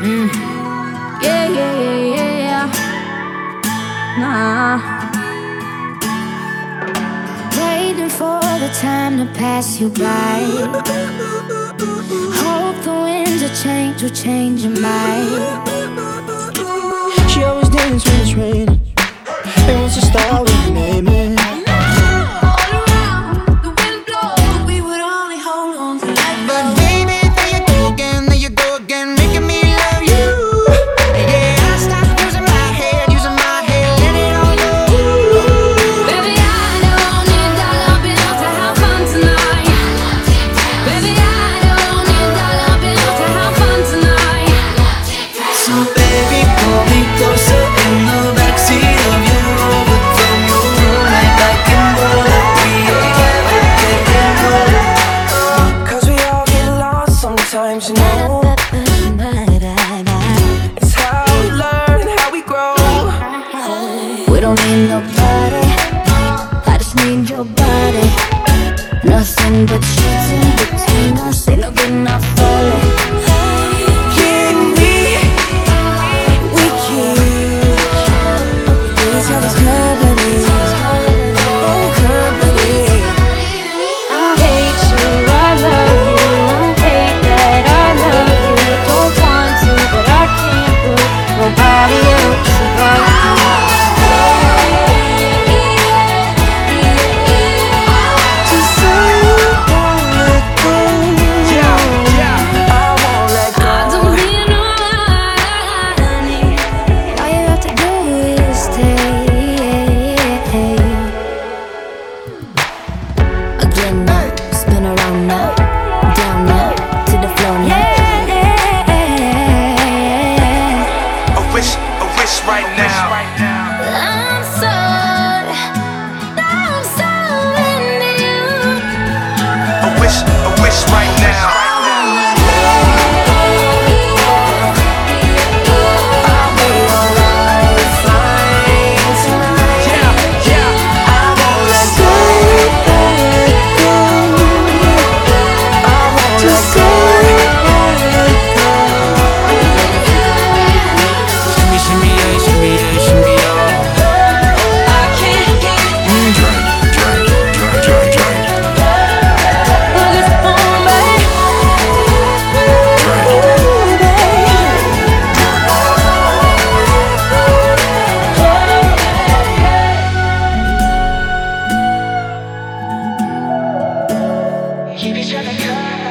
Mm. Yeah, yeah, yeah, yeah. Nah. Waiting for the time to pass you by. Hope the winds of change will change your mind. She always dance when it's raining. And wants to start sometimes, you know. It's how we learn, how we grow. We don't need nobody. I just need your body. Nothing but sheets in between us. Ain't no good enough right now. baby, try to come.